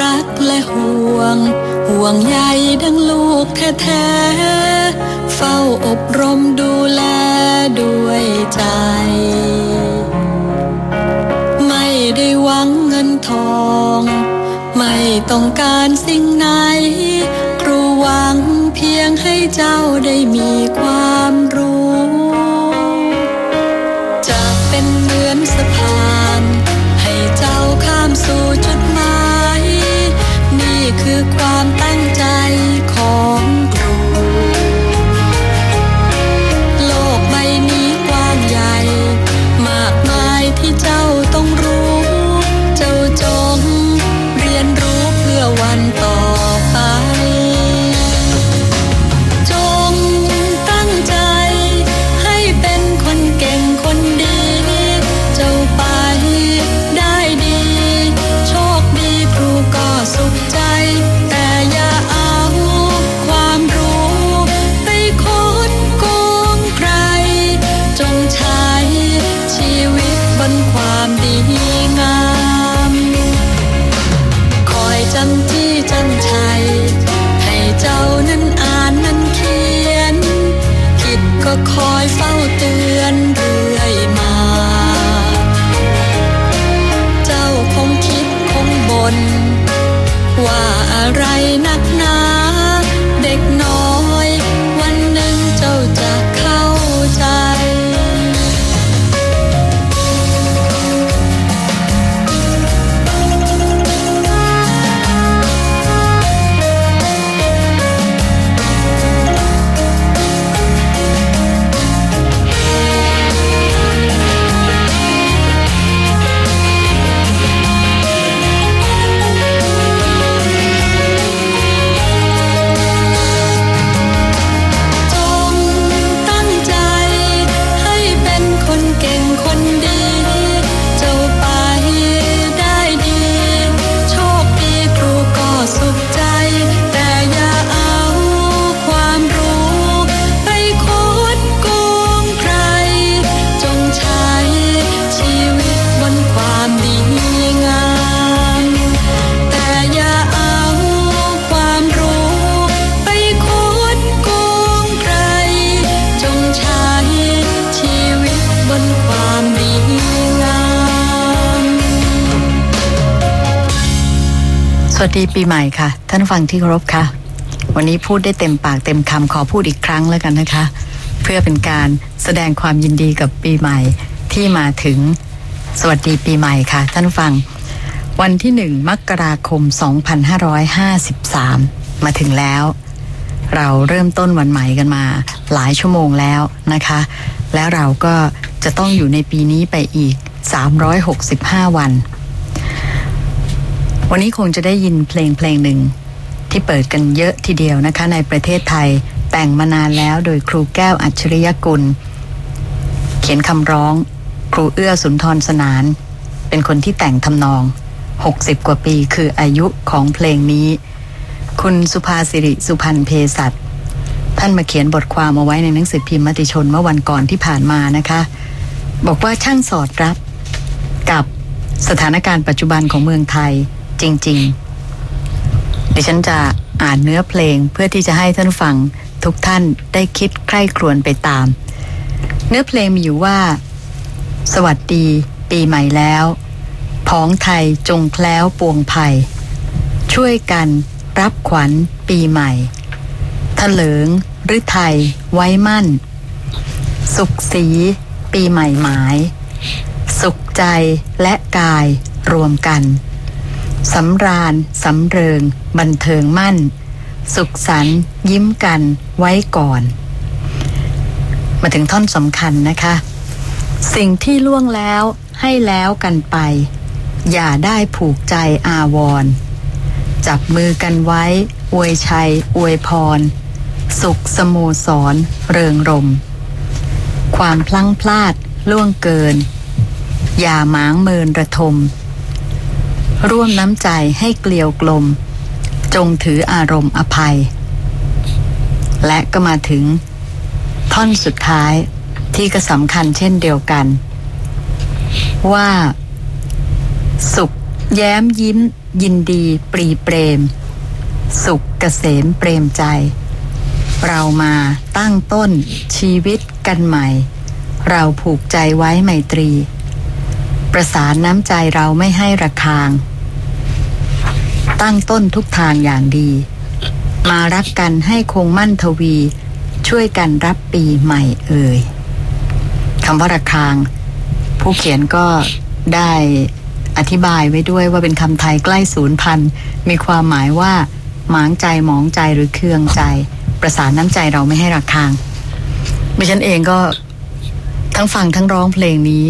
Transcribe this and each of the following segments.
รักและห่วง ห่วงใยดังลูกแท้ๆ เฝ้าอบรมดูแลด้วยใจ ไม่ได้หวังเงินทอง ไม่ต้องการสิ่งไหน ครูหวังเพียงให้เจ้าได้มีความรู้ จะเป็นเหมือนสะพาน ให้เจ้าข้ามสู่จุด สวัสดีปีใหม่ค่ะ ท่านฟังที่เคารพค่ะ วันนี้พูดได้เต็มปากเต็มคำขอพูดอีกครั้งแล้วกันนะคะ เพื่อเป็นการแสดงความยินดีกับปีใหม่ที่มาถึงสวัสดีปีใหม่ค่ะ ท่านฟัง วันที่หนึ่งมกราคม 2553 มาถึงแล้ว เราเริ่มต้นวันใหม่กันมา หลายชั่วโมงแล้วนะคะ แล้วเราก็จะต้องอยู่ในปีนี้ไปอีก 365 วัน วันนี้คงจะได้ยินเพลงเพลงหนึ่ง ที่เปิดกันเยอะทีเดียวนะคะ ในประเทศไทย แต่งมานานแล้วโดยครูแก้วอัจฉริยกุล เขียนคำร้อง ครูเอื้อสุนทรสนาน เป็นคนที่แต่งทำนอง 60 กว่าปีคืออายุของเพลงนี้ คุณสุภาสิริสุพันเพศัตท่านมาเขียนบทความเอาไว้ในหนังสือพิมพ์มติชนเมื่อวันก่อนที่ผ่านมานะคะ บอกว่าช่างสอดรับกับสถานการณ์ปัจจุบันของเมืองไทย จริง ๆ ดิฉันจะอ่านเนื้อเพลงเพื่อที่จะให้ท่านฟังทุกท่านได้คิดใคร่ครวญไปตาม เนื้อเพลงมีอยู่ว่า สวัสดี ปีใหม่แล้วพ้องไทยจงแคล้วปวงภัย ช่วยกันรับขวัญปีใหม่ถลิงหรือไทยไว้มั่น สุขสี ปีใหม่หมายสสุขใจและกายรวมกัน สำราญสำเริง บันเทิงมั่น สุขสันยิ้มกันไว้ก่อน มาถึงท่อนสำคัญนะคะ สิ่งที่ล่วงแล้วให้แล้วกันไป อย่าได้ผูกใจอาวร จับมือกันไว้ อวยชัย อวยพร สุขสโมสร เริงรม ความพลั้งพลาดล่วงเกิน อย่าหมางเมินระทม ร่วมน้ำใจให้เกลียวกลม จงถืออารมณ์อภัย และก็มาถึง ท่อนสุดท้ายที่ก็สำคัญเช่นเดียวกัน ว่า สุขแย้มยิ้ม ยินดีปรีเปรม สุขเกษมเปรมใจ เรามาตั้งต้นชีวิตกันใหม่ เราผูกใจไว้ไมตรี ประสานน้ำใจเราไม่ให้ระคาง ตั้งต้นทุกทางอย่างดี มารักกันให้คงมั่นทวี ช่วยกันรับปีใหม่เอ่ยคำว่าระคาง ผู้เขียนก็ได้อธิบายไว้ด้วยว่าเป็นคำไทยใกล้ศูนย์พันมีความหมายว่า หมางใจหมองใจหรือเคืองใจ ประสานน้ำใจเราไม่ให้ระคางดิฉันเองก็ทั้งฟังทั้งร้องเพลงนี้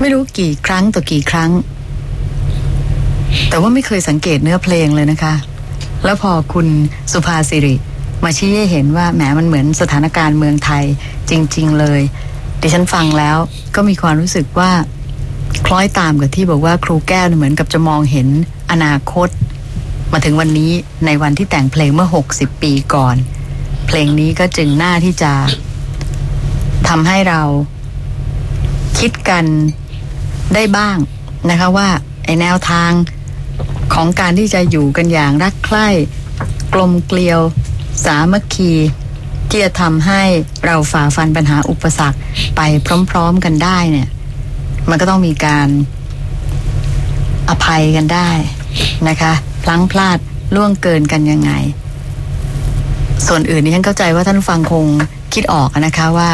ไม่รู้กี่ครั้งต่อกี่ครั้ง แต่ว่าไม่เคยสังเกตเนื้อเพลงเลยนะคะ แล้วพอคุณสุภาสิริ มาชี้ให้เห็นว่าแหมมันเหมือนสถานการณ์เมืองไทยจริง ๆ เลย ดิฉันฟังแล้วก็มีความรู้สึกว่า คล้อยตามกับที่บอกว่าครูแก้วเหมือนกับจะมองเห็นอนาคต มาถึงวันนี้ในวันที่แต่งเพลงเมื่อ 60 ปีก่อน เพลงนี้ก็จึงน่าที่จะทำให้เราคิดกัน ได้บ้างนะคะว่าไอแนวทางของการที่จะอยู่กันอย่างรักใคร่กลมเกลียว สามัคคีที่จะทำให้เราฝ่าฟันปัญหาอุปสรรคไปพร้อมๆกันได้เนี่ย มันก็ต้องมีการอภัยกันได้นะคะพลั้งพลาดล่วงเกินกันยังไง ส่วนอื่นนี่ฉันเข้าใจว่าท่านฟังคงคิดออกนะคะว่า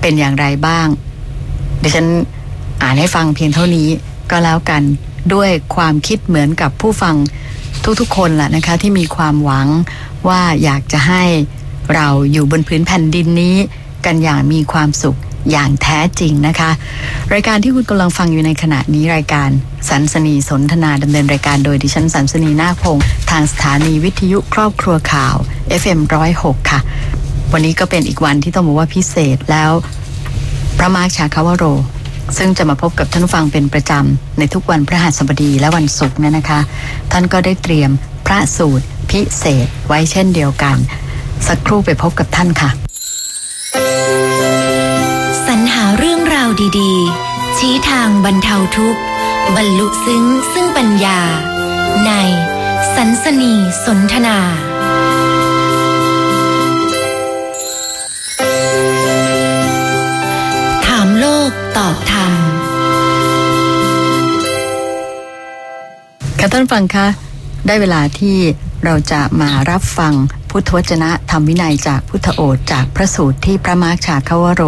เป็นอย่างไรบ้างดิฉัน อ่านให้ฟังเพียงเท่านี้ก็แล้วกันด้วยความคิดเหมือนกับผู้ฟังทุกๆคนแหละนะคะ ที่มีความหวังว่าอยากจะให้เราอยู่บนพื้นแผ่นดินนี้ กันอย่างมีความสุขอย่างแท้จริงนะคะ รายการที่คุณกำลังฟังอยู่ในขณะนี้รายการสันสนีสนทนาดำเนินรายการโดยดิฉันสันสนีนาคพงศ์ทางสถานีวิทยุครอบครัวข่าว FM106 ค่ะ วันนี้ก็เป็นอีกวันที่ต้องบอกว่าพิเศษแล้ว พระมาร์คชาคาวโร ซึ่งจะมาพบกับท่านฟังเป็นประจำในทุกวันพระหัสบดีและวันศุกร์เนี่ยนะคะ ท่านก็ได้เตรียมพระสูตรพิเศษไว้เช่นเดียวกัน สักครู่ไปพบกับท่านค่ะ สรรหาเรื่องราวดีๆ ชี้ทางบรรเทาทุกข์ บรรลุซึ้งซึ่งปัญญา ในสันสนีสนทนาถามโลกตอบธร ค่ะท่านฟังคะได้เวลาที่เราจะมารับฟังพุทธวจนะธรรมวินัยจากพุทธโอษจากพระสูตรที่พระมาร์คชาคาวโร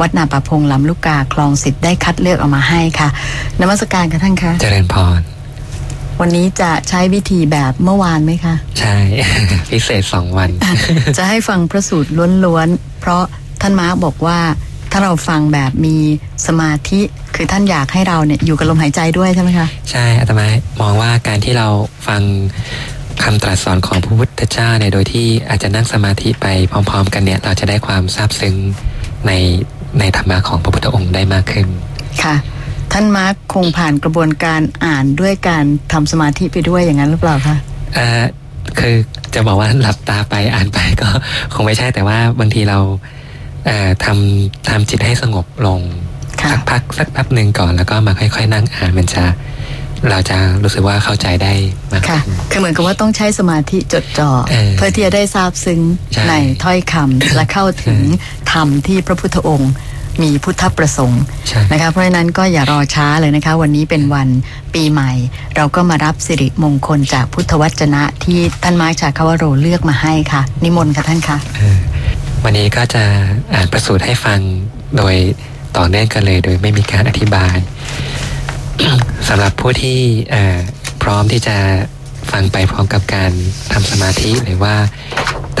วัดนาปะพงลำลูกกาคลองสิทธิ์ได้คัดเลือกออกมาให้ค่ะนมัสการค่ะท่านคะเจริญพรวันนี้จะใช้วิธีแบบเมื่อวานไหมคะ ใช่ พิเศษสองวัน จะให้ฟังพระสูตรล้วนๆ เพราะท่านมาร์กบอกว่า ถ้าเราฟังแบบมีสมาธิ คือท่านอยากให้เราเนี่ยอยู่กับลมหายใจด้วยใช่ไหมคะ ใช่อาตมามองว่าการที่เราฟังคำตรัสสอนของพระพุทธเจ้าเนี่ยโดยที่อาจจะนั่งสมาธิไปพร้อม ๆ กันเนี่ยเราจะได้ความซาบซึ้งในในธรรมะของพระพุทธองค์ได้มากขึ้น ค่ะ ท่านมาร์กคงผ่านกระบวนการอ่านด้วยการทำสมาธิไปด้วยอย่างนั้นหรือเปล่าคะเอ่อคือจะบอกว่าหลับตาไปอ่านไปก็คงไม่ใช่แต่ว่าบางทีเราเอ่อ ทำทำจิตให้สงบลงค่ะสักพักสักแป๊บหนึ่งก่อนแล้วก็มาค่อย ๆ นั่งอ่านมันจะเราจะรู้สึกว่าเข้าใจได้มากค่ะขึ้นคือเหมือนกับว่าต้องใช้สมาธิจดจ่อเออเพื่อที่จะได้ทราบซึ้งใช่ในถ้อยคำและเข้าถึงธรรมที่พระพุทธองค์มีพุทธประสงค์ใช่นะคะเพราะฉะนั้นก็อย่ารอช้าเลยนะคะ วันนี้เป็นวันปีใหม่ เราก็มารับสิริมงคลจากพุทธวจนะที่ท่านมาร์คชาคาวโรเลือกมาให้ค่ะ นิมนต์ค่ะท่านค่ะเออ วันนี้ก็จะอ่านประสูตรให้ฟังโดยต่อเนื่องกันเลย โดยไม่มีการอธิบายสำหรับผู้ที่พร้อมที่จะฟังไปพร้อมกับการทำสมาธิหรือว่า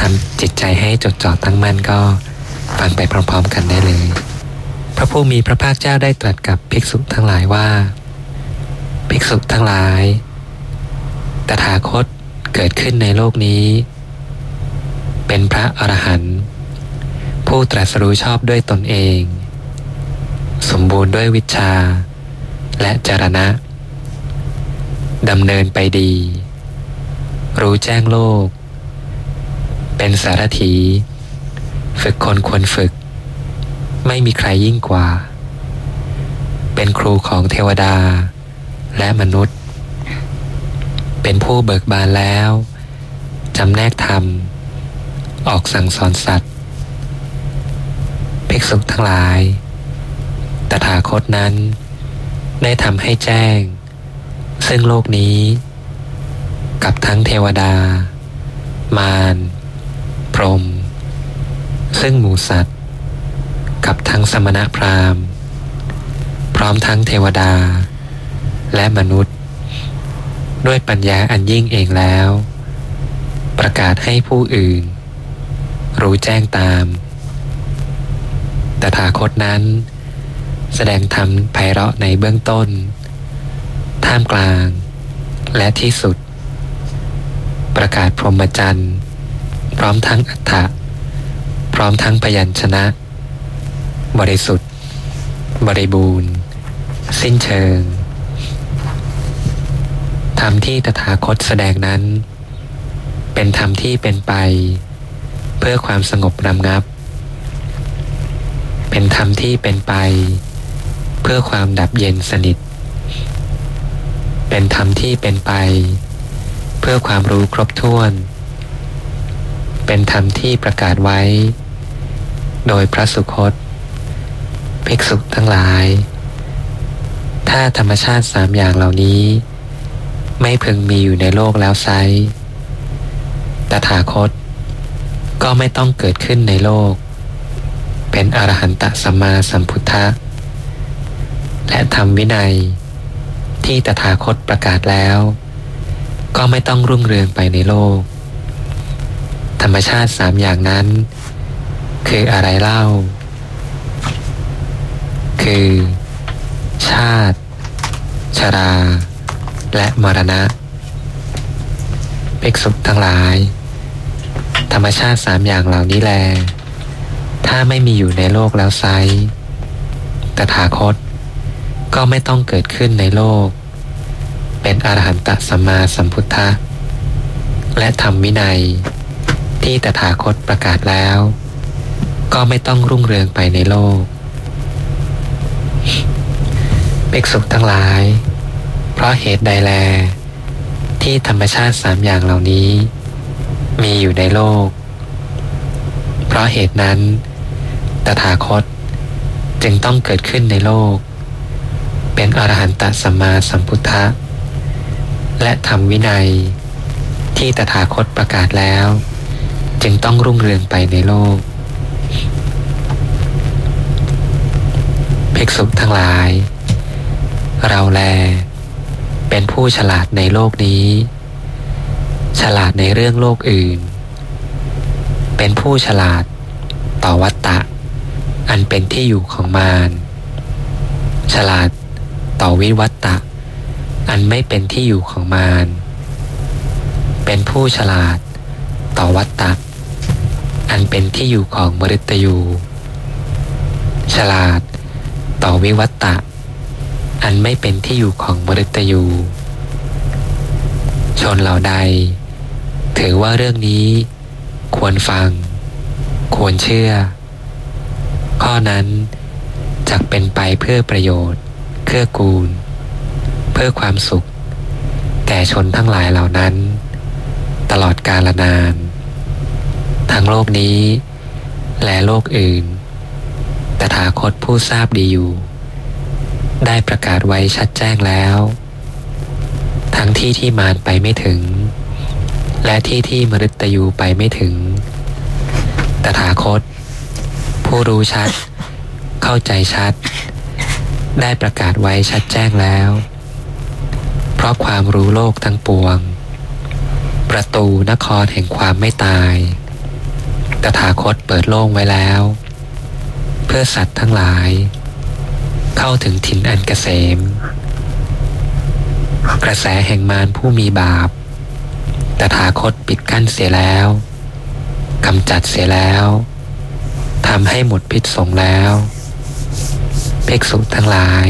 ทำจิตใจให้จดจ่อตั้งมั่นก็ฟังไปพร้อมๆกันได้เลย พระผู้มีพระภาคเจ้าได้ตรัสกับภิกษุทั้งหลายว่า ภิกษุทั้งหลาย ตถาคตเกิดขึ้นในโลกนี้ เป็นพระอรหันต์ ผู้ตรัสรู้ชอบด้วยตนเอง สมบูรณ์ด้วยวิชา และจรณะดำเนินไปดี รู้แจ้งโลก เป็นสารถี ฝึกคนควรฝึก ไม่มีใครยิ่งกว่า เป็นครูของเทวดา และมนุษย์ เป็นผู้เบิกบานแล้วจำแนกธรรม ออกสั่งสอนสัตว กษุทั้งหลาย ตถาคตนั้น ได้ทำให้แจ้ง ซึ่งโลกนี้ กับทั้งเทวดา มารพรม ซึ่งหมูสัตว์ กับทั้งสมณพราหมณ์ พร้อมทั้งเทวดา และมนุษย์ ด้วยปัญญาอันยิ่งเองแล้ว ประกาศให้ผู้อื่น รู้แจ้งตาม ตถาคตนั้น แสดงธรรมไพเราะในเบื้องต้น ท่ามกลาง และที่สุด ประกาศพรหมจรรย์ พร้อมทั้งอัฏฐะพร้อมทั้งพยัญชนะ บริสุทธิ์ บริบูรณ์ สิ้นเชิง ธรรมที่ตถาคตแสดงนั้น เป็นธรรมที่เป็นไป เพื่อความสงบรำงับ เป็นธรรมที่เป็นไป เพื่อความดับเย็นสนิท เป็นธรรมที่เป็นไป เพื่อความรู้ครบถ้วน เป็นธรรมที่ประกาศไว้ โดยพระสุคตภิกษุทั้งหลาย ถ้าธรรมชาติสามอย่างเหล่านี้ ไม่พึงมีอยู่ในโลกแล้วไซตถาคต ก็ไม่ต้องเกิดขึ้นในโลก เป็นอรหันตสัมมาสัมพุทธะและธรรมวินัย ที่ตถาคตประกาศแล้ว ก็ไม่ต้องรุ่งเรืองไปในโลก ธรรมชาติสามอย่างนั้น คืออะไรเล่า คือ ชาติ ชรา และมรณะภิกษุทั้งหลาย ธรรมชาติสามอย่างเหล่านี้แล ถ้าไม่มีอยู่ในโลกแล้วไซตถาคต ก็ไม่ต้องเกิดขึ้นในโลก เป็นอรหันตสัมมาสัมพุทธะ และธรรมวินัย ที่ตถาคตประกาศแล้ว ก็ไม่ต้องรุ่งเรืองไปในโลกภิกษุทั้งหลาย เพราะเหตุใดแล ที่ธรรมชาติสามอย่างเหล่านี้ มีอยู่ในโลก เพราะเหตุนั้น ตถาคต จึงต้องเกิดขึ้นในโลก เป็นอรหันตสัมมาสัมพุทธะ และธรรมวินัย ที่ตถาคตประกาศแล้ว จึงต้องรุ่งเรืองไปในโลกภิกษุทั้งหลาย เราแล เป็นผู้ฉลาดในโลกนี้ ฉลาดในเรื่องโลกอื่น เป็นผู้ฉลาดต่อวัตตะ อันเป็นที่อยู่ของมาร ฉลาดต่อวิวัตตะ อันไม่เป็นที่อยู่ของมาร เป็นผู้ฉลาดต่อวัตตะ อันเป็นที่อยู่ของมฤตยู ฉลาดต่อวิวัตตะ อันไม่เป็นที่อยู่ของมฤตยู ชนเหล่าใด ถือว่าเรื่องนี้ควรฟัง ควรเชื่อ ข้อนั้นจักเป็นไปเพื่อประโยชน์ เพื่อกูล เพื่อความสุข แก่ชนทั้งหลายเหล่านั้น ตลอดกาลนาน ทั้งโลกนี้ และโลกอื่น ตถาคตผู้ทราบดีอยู่ ได้ประกาศไว้ชัดแจ้งแล้ว ทั้งที่ที่มารไปไม่ถึง และที่ที่มฤตยูไปไม่ถึง ตถาคต ผู้รู้ชัด เข้าใจชัด ได้ประกาศไว้ชัดแจ้งแล้ว เพราะความรู้โลกทั้งปวง ประตูนครแห่งความไม่ตาย ตถาคตเปิดโล่งไว้แล้ว เพื่อสัตว์ทั้งหลาย เข้าถึงถิ่นอันเกษม กระแสแห่งมารผู้มีบาป ตถาคตปิดกั้นเสียแล้วกำจัดเสียแล้ว ทำให้หมดพิษสงแล้วเภิกษุทั้งหลาย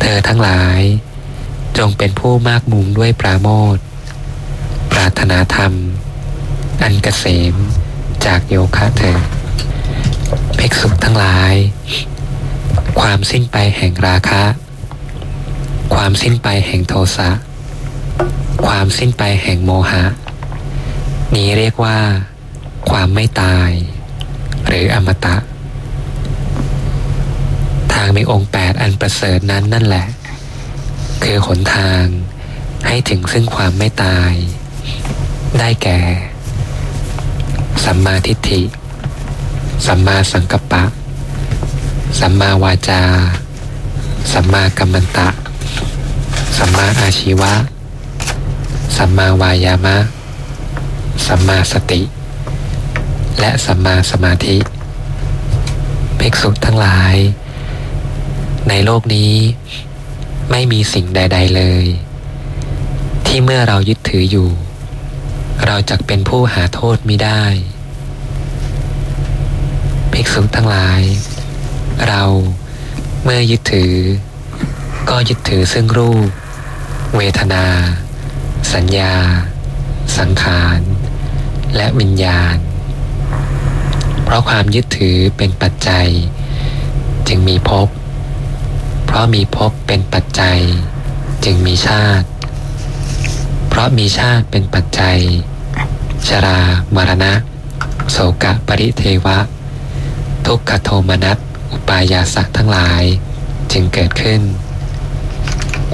เธอทั้งหลาย จงเป็นผู้มากมุงด้วยปราโมทปรารถนาธรรม อันเกษมจากโยคะเธอเภิกษุทั้งหลาย ความสิ้นไปแห่งราคะ ความสิ้นไปแห่งโทสะ ความสิ้นไปแห่งโมหะ นี้เรียกว่า ความไม่ตาย หรืออมตะ ทางมีองค์แปดอันประเสริฐนั้นนั่นแหละ คือหนทางให้ถึงซึ่งความไม่ตาย ได้แก่ สัมมาทิฏฐิ สัมมาสังกัปปะ สัมมาวาจา สัมมากัมมันตะ สัมมาอาชีวะ สัมมาวายามะ สัมมาสติ และสัมมาสมาธิภิกษุทั้งหลาย ในโลกนี้ไม่มีสิ่งใด ๆเลย ที่เมื่อเรายึดถืออยู่ เราจะเป็นผู้หาโทษมิได้ภิกษุทั้งหลาย เราเมื่อยึดถือ ก็ยึดถือซึ่งรูป เวทนา สัญญา สังขาร และวิญญาณ ราะความยึดถือเป็นปัจจัย จึงมีภพ เพราะมีภพเป็นปัจจัย จึงมีชาติ เพราะมีชาติเป็นปัจจัย ชรามรณะ โสกะปริเทวะ ทุกขโทมนัสอุปายาสะทั้งหลาย จึงเกิดขึ้น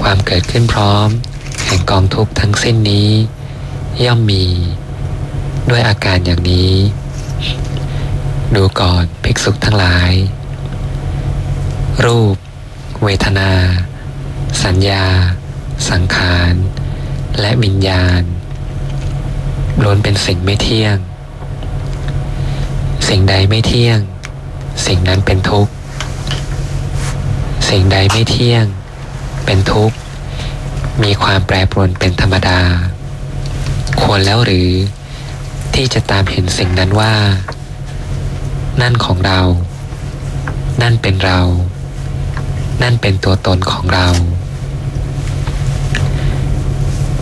ความเกิดขึ้นพร้อม แห่งกองทุกข์ทั้งสิ้นนี้ ย่อมมี ด้วยอาการอย่างนี้ ดูก่อนภิกษุทั้งหลาย รูป เวทนา สัญญา สังขาร และวิญญาณล้วนเป็นสิ่งไม่เที่ยง สิ่งใดไม่เที่ยง สิ่งนั้นเป็นทุกข์ สิ่งใดไม่เที่ยง เป็นทุกข์ มีความแปรปรวนเป็นธรรมดา ควรแล้วหรือที่จะตามเห็นสิ่งนั้นว่า นั่นของเรา นั่นเป็นเรา นั่นเป็นตัวตนของเรา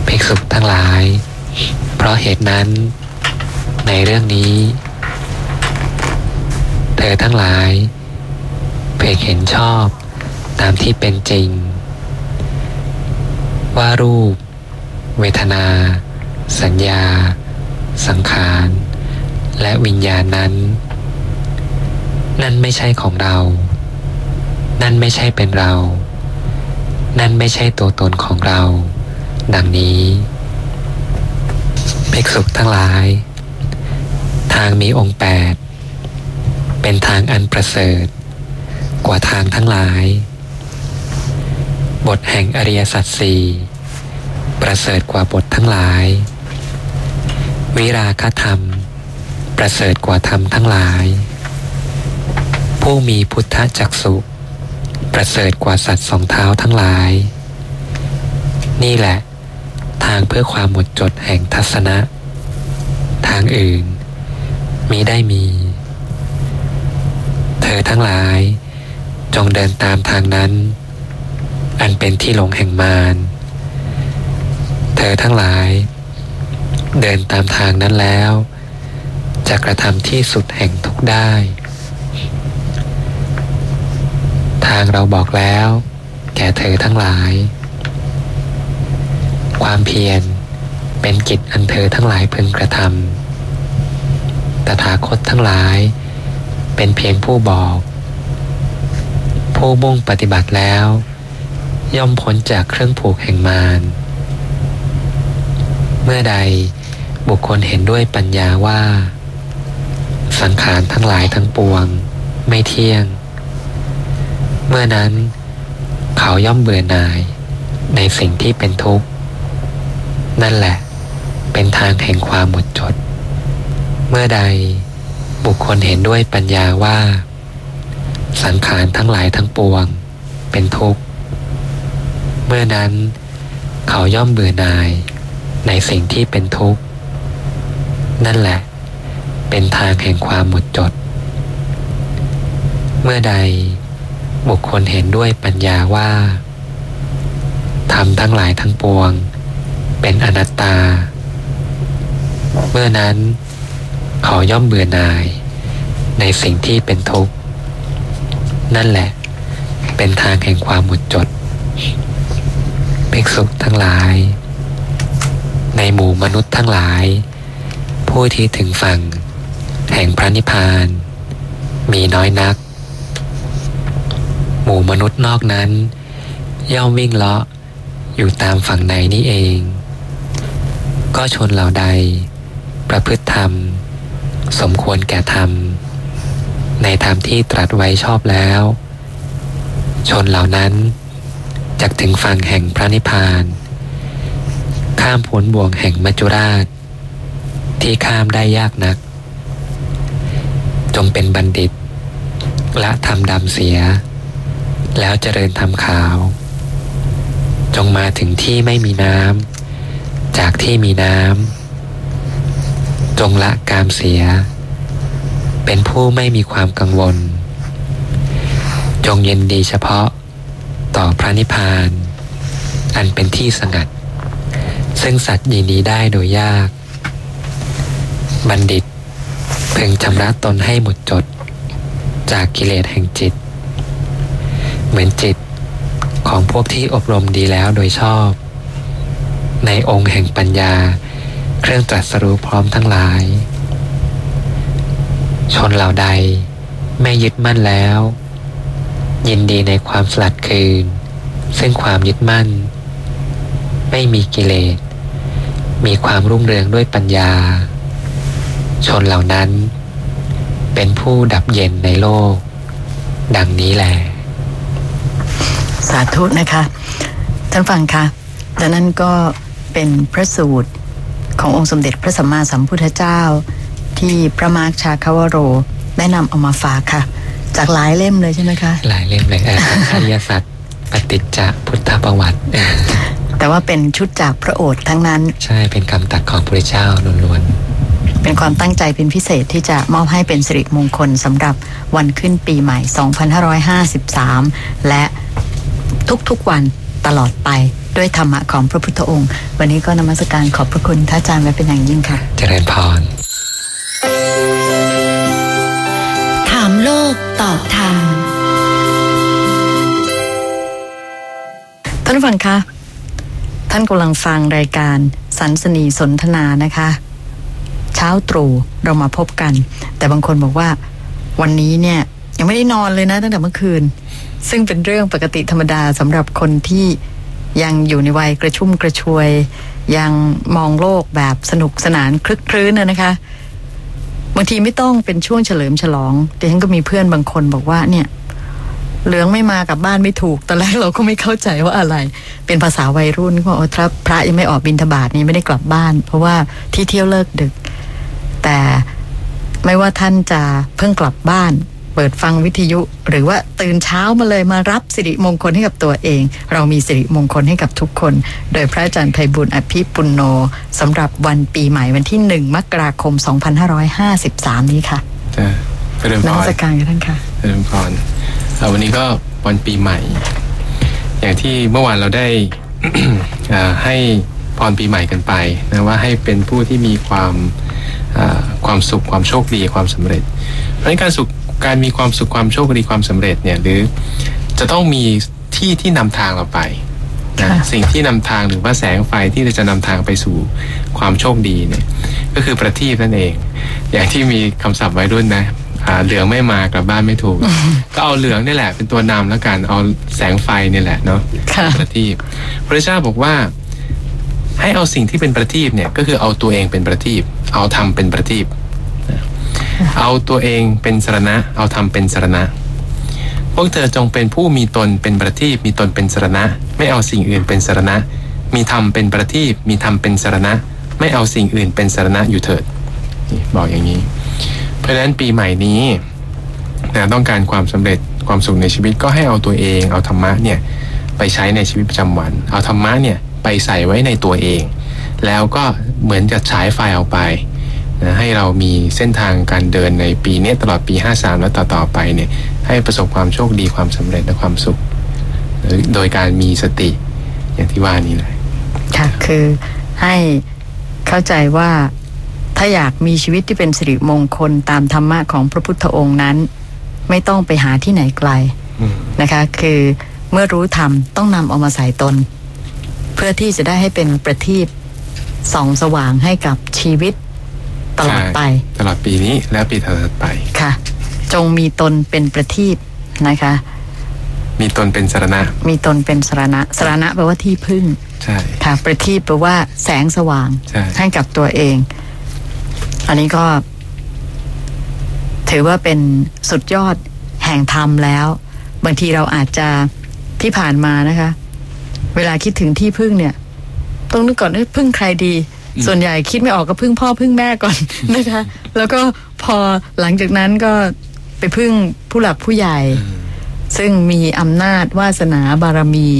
ภิกษุทั้งหลาย เพราะเหตุนั้น ในเรื่องนี้ เธอทั้งหลายเพียงเห็นชอบตามที่เป็นจริง ว่ารูป เวทนา สัญญา สังขาร และวิญญาณนั้น นั่นไม่ใช่ของเรา นั่นไม่ใช่เป็นเรา นั่นไม่ใช่ตัวตนของเรา ดังนี้ภิกษุทั้งหลาย ทางมีองค์แปดเป็นทางอันประเสริฐ กว่าทางทั้งหลาย บทแห่งอริยสัจสี่ประเสริฐกว่าบททั้งหลาย วิราคธรรม ประเสริฐกว่าธรรมทั้งหลาย ผู้มีพุทธจักสุประเสริฐกว่าสัตว์สองเท้าทั้งหลาย นี่แหละ ทางเพื่อความหมดจดแห่งทัศนะ ทางอื่นมิได้มี เธอทั้งหลายจงเดินตามทางนั้น อันเป็นที่หลงแห่งมารเธอทั้งหลาย เดินตามทางนั้นแล้วจะกระทำที่สุดแห่งทุกได้ ทางเราบอกแล้ว แก่เธอทั้งหลาย ความเพียรเป็นกิจอันเธอทั้งหลายพึงกระทำตถาคตทั้งหลาย เป็นเพียงผู้บอก ผู้มุ่งปฏิบัติแล้ว ย่อมพ้นจากเครื่องผูกแห่งมารเมื่อใดบุคคลเห็นด้วยปัญญาว่า สังขารทั้งหลายทั้งปวง ไม่เที่ยง เมื่อนั้น เขาย่อมเบื่อหน่ายในสิ่งที่เป็นทุกข์ นั่นแหละ เป็นทางแห่งความหมดจด เมื่อใดบุคคลเห็นด้วยปัญญาว่า สังขารทั้งหลายทั้งปวง เป็นทุกข์ เมื่อนั้น เขาย่อมเบื่อหน่ายในสิ่งที่เป็นทุกข์ นั่นแหละ เป็นทางแห่งความหมดจด เมื่อใด บุคคลเห็นด้วยปัญญาว่าธรรมทั้งหลายทั้งปวง เป็นอนัตตา เมื่อนั้น เขาย่อมเบื่อหน่าย ในสิ่งที่เป็นทุกข์ นั่นแหละ เป็นทางแห่งความหมดจดภิกษุทั้งหลาย ในหมู่มนุษย์ทั้งหลาย ผู้ที่ถึงฝั่ง แห่งพระนิพพาน มีน้อยนัก หมู่มนุษย์นอกนั้น ย่อมวิ่งเลาะอยู่ตามฝั่งในนี่เอง ก็ชนเหล่าใด ประพฤติธรรม สมควรแก่ธรรม ในธรรมที่ตรัสไว้ชอบแล้ว ชนเหล่านั้นจะถึงฝั่งแห่งพระนิพพาน ข้ามพ้นบ่วงแห่งมัจจุราช ที่ข้ามได้ยากนัก จงเป็นบัณฑิตละทำดำเสีย แล้วเจริญทำขาว จงมาถึงที่ไม่มีน้ำจากที่มีน้ำจงละกามเสีย เป็นผู้ไม่มีความกังวล จงเย็นดีเฉพาะต่อพระนิพพาน อันเป็นที่สงัด ซึ่งสัตว์ยินดีได้โดยยาก บัณฑิตเพึงชำระตนให้หมดจดจากกิเลสแห่งจิต เหมือนจิตของพวกที่อบรมดีแล้วโดยชอบ ในองค์แห่งปัญญา เครื่องตรัสรู้พร้อมทั้งหลาย ชนเหล่าใดไม่ยึดมั่นแล้ว ยินดีในความสลัดคืน ซึ่งความยึดมั่น ไม่มีกิเลส มีความรุ่งเรืองด้วยปัญญา ชนเหล่านั้น เป็นผู้ดับเย็นในโลก ดังนี้แหละ สาธุนะคะ ท่านฟังคะและนั่นก็เป็นพระสูตรขององค์สมเด็จพระสัมมาสัมพุทธเจ้า ที่พระมาร์คชาคาวโร ได้นำเอามาฝากค่ะ จากหลายเล่มเลยใช่ไหมคะ หลายเล่มเลยเอออริยสัจปฏิจจพุทธประวัติเออแต่ว่าเป็นชุดจากพระโอษฐ์ทั้งนั้น ใช่เป็นคำตัดของพระเจ้าล้วนเป็นความตั้งใจเป็นพิเศษที่จะมอบให้เป็นสิริมงคลสำหรับวันขึ้นปีใหม่ 2553 และ ทุกๆวันตลอดไปด้วยธรรมะของพระพุทธองค์ วันนี้ก็นมัสการขอบพระคุณท่านอาจารย์ไว้เป็นอย่างยิ่งค่ะๆเจริญพร ถามโลกตอบธรรมท่านผู้ฟังคะ ท่านกำลังฟังรายการสันสนีสนทนานะคะ เช้าตรู่เรามาพบกัน แต่บางคนบอกว่า วันนี้เนี่ยยังไม่ได้นอนเลยนะ ตั้งแต่เมื่อคืน ซึ่งเป็นเรื่องปกติธรรมดาสำหรับคนที่ยังอยู่ในวัยกระชุ่มกระชวย ยังมองโลกแบบสนุกสนานคลึกครื้นนะนะคะบางทีไม่ต้องเป็นช่วงเฉลิมฉลองแต่ฉันก็มีเพื่อนบางคนบอกว่าเนี่ย เหลืองไม่มากับบ้านไม่ถูกตอนแรกเราก็ไม่เข้าใจว่าอะไร เป็นภาษาวัยรุ่นก็บอกว่าพระยังไม่ออกบินทบาทนี้ไม่ได้กลับบ้าน เพราะว่าที่เที่ยวเลิกดึก แต่ไม่ว่าท่านจะเพิ่งกลับบ้าน เปิดฟังวิทยุ หรือว่าตื่นเช้ามาเลยมารับสิริมงคลให้กับตัวเอง เรามีสิริมงคลให้กับทุกคน โดยพระอาจารย์ไพบุญอภิปุณโนสำหรับวันปีใหม่วันที่หนึ่งมกราคม 2553 นี้ค่ะจะเจริญนพมัรสการกับท่านค่ะเจริญพรเอ่อวันนี้ก็วันปีใหม่ อย่างที่เมื่อวานเราได้เอ่อให้พรปีใหม่กันไปนะว่าให้เป็นผู้ที่มีความเอ่อความสุขความโชคดีความสำเร็จ เพราะฉะนั้นการสุข การมีความสุขความโชคดีความสำเร็จเนี่ยหรือจะต้องมีที่ที่นำทางเราไปนะค่ะสิ่งที่นำทางหรือว่าแสงไฟที่จะนำทางไปสู่ความโชคดีเนี่ย ก็คือประทีปนั่นเอง อย่างที่มีคำศัพท์ไว้รุ่นนะอ่าเหลืองไม่มากลับบ้านไม่ถูก ก็เอาเหลืองนี่แหละ เป็นตัวนำแล้วกันเอาแสงไฟนี่แหละเนาะค่ะประทีปพระเจ้าบอกว่า ให้เอาสิ่งที่เป็นประทีปเนี่ย ก็คือเอาตัวเองเป็นประทีปเอาธรรมเป็นประทีปนะ เอาตัวเองเป็นสรณะ เอาธรรมเป็นสรณะ พวกเธอจงเป็นผู้มีตนเป็นประทีปมีตนเป็นสรณะ ไม่เอาสิ่งอื่นเป็นสรณะ มีธรรมเป็นประทีปมีธรรมเป็นสรณะ ไม่เอาสิ่งอื่นเป็นสรณะอยู่เถิดนี่บอกอย่างนี้ เพราะฉะนั้นปีใหม่นี้นะต้องการความสำเร็จความสุขในชีวิตก็ให้เอาตัวเอง เอาธรรมะเนี่ยไปใช้ในชีวิตประจำวัน เอาธรรมะเนี่ยไปใส่ไว้ในตัวเอง แล้วก็เหมือนจะฉายไฟออกไป นะให้เรามีเส้นทางการเดินในปีนี้ตลอดปี 53 และต่อๆไปเนี่ยให้ประสบความโชคดีความสำเร็จและความสุข โดยการมีสติอย่างที่ว่านี้เลยค่ะคือให้เข้าใจว่าถ้าอยากมีชีวิตที่เป็นสิริมงคลตามธรรมะของพระพุทธองค์นั้น ไม่ต้องไปหาที่ไหนไกลอืมนะคะ คือเมื่อรู้ธรรมต้องนำเอามาใส่ตน เพื่อที่จะได้ให้เป็นประทีปส่องสว่างให้กับชีวิต ตลอดไปใช่ตลอดปีนี้และปีถัดๆไปค่ะ จงมีตนเป็นประทีปนะคะ มีตนเป็นสรณะ มีตนเป็นสรณะสรณะแปลว่าที่พึ่งใช่ค่ะประทีปแปลว่าแสงสว่างใช่ให้กับตัวเอง อันนี้ก็ ถือว่าเป็นสุดยอดแห่งธรรมแล้ว บางทีเราอาจจะที่ผ่านมานะคะ เวลาคิดถึงที่พึ่งเนี่ย ต้องนึกก่อนว่าพึ่งใครดี ส่วนใหญ่คิดไม่ออกก็พึ่งพ่อพึ่งแม่ก่อนนะคะ แล้วก็พอหลังจากนั้นก็ไปพึ่งผู้หลักผู้ใหญ่ ซึ่งมีอำนาจวาสนาบารมี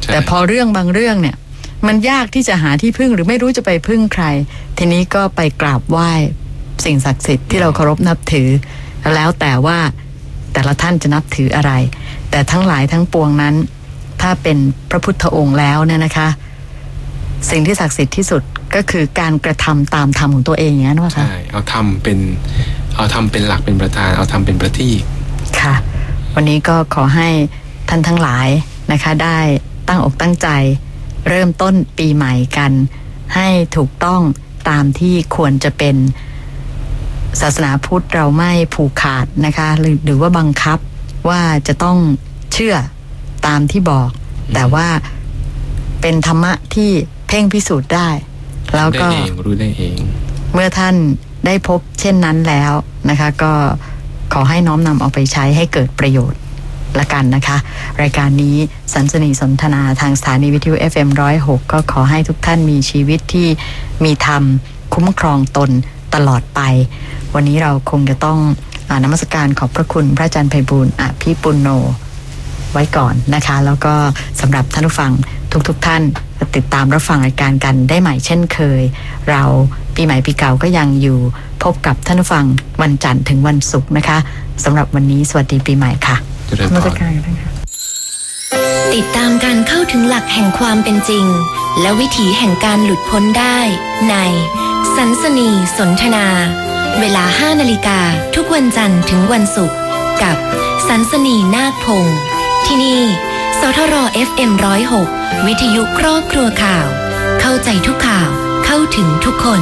ใช่แต่พอเรื่องบางเรื่องเนี่ย มันยากที่จะหาที่พึ่งหรือไม่รู้จะไปพึ่งใคร ทีนี้ก็ไปกราบไหว้สิ่งศักดิ์สิทธิ์ที่เราเคารพนับถือ แล้วแต่ว่าแต่ละท่านจะนับถืออะไร แต่ทั้งหลายทั้งปวงนั้น ถ้าเป็นพระพุทธองค์แล้วเนี่ยนะคะ สิ่งที่ศักดิ์สิทธิ์ที่สุด ก็คือการกระทำตามธรรมของตัวเองอย่างนั้นว่าคะใช่เอาทำเป็นเอาทำเป็นหลักเป็นประธาน เอาทำเป็นประทีปค่ะ วันนี้ก็ขอให้ท่านทั้งหลายนะคะ ได้ตั้งอกตั้งใจ เริ่มต้นปีใหม่กัน ให้ถูกต้องตามที่ควรจะเป็นศาสนาพุทธเราไม่ผูกขาดนะคะหรือหรือว่าบังคับว่าจะต้องเชื่อตามที่บอก แต่ว่าเป็นธรรมะที่เพ่งพิสูจน์ได้ แล้วได้ก็เองรู้ได้เอง เมื่อท่านได้พบเช่นนั้นแล้วนะคะ ก็ขอให้น้อมนำเอาไปใช้ให้เกิดประโยชน์ละกันนะคะ รายการนี้สันสนีสนทนาทางสถานีวิทยุ FM106 ก็ขอให้ทุกท่านมีชีวิตที่มีธรรมคุ้มครองตนตลอดไป วันนี้เราคงจะต้องอานมัสการขอบพระคุณพระอาจารย์ไพบูลย์อภิปุณโนไว้ก่อนนะคะ แล้วก็สำหรับท่านผู้ฟังทุกๆทท่าน ติดตามรับฟังรายการกันได้ใหม่เช่นเคย เราปีใหม่ปีเก่าก็ยังอยู่พบกับท่านผู้ฟังวันจันทร์ถึงวันศุกร์นะคะสำหรับวันนี้สวัสดีปีใหม่ค่ะเจริญนพมัสรการค่ะติดตามการเข้าถึงหลักแห่งความเป็นจริง และวิถีแห่งการหลุดพ้นได้ ในสันสนีสนทนา เวลา 5 นาฬิกาทุกวันจันทร์ถึงวันศุกร์กับสันสนีนาคพงศ์ที่นี่ส ทร FM 106 วิทยุครอบครัวข่าว เข้าใจทุกข่าว เข้าถึงทุกคน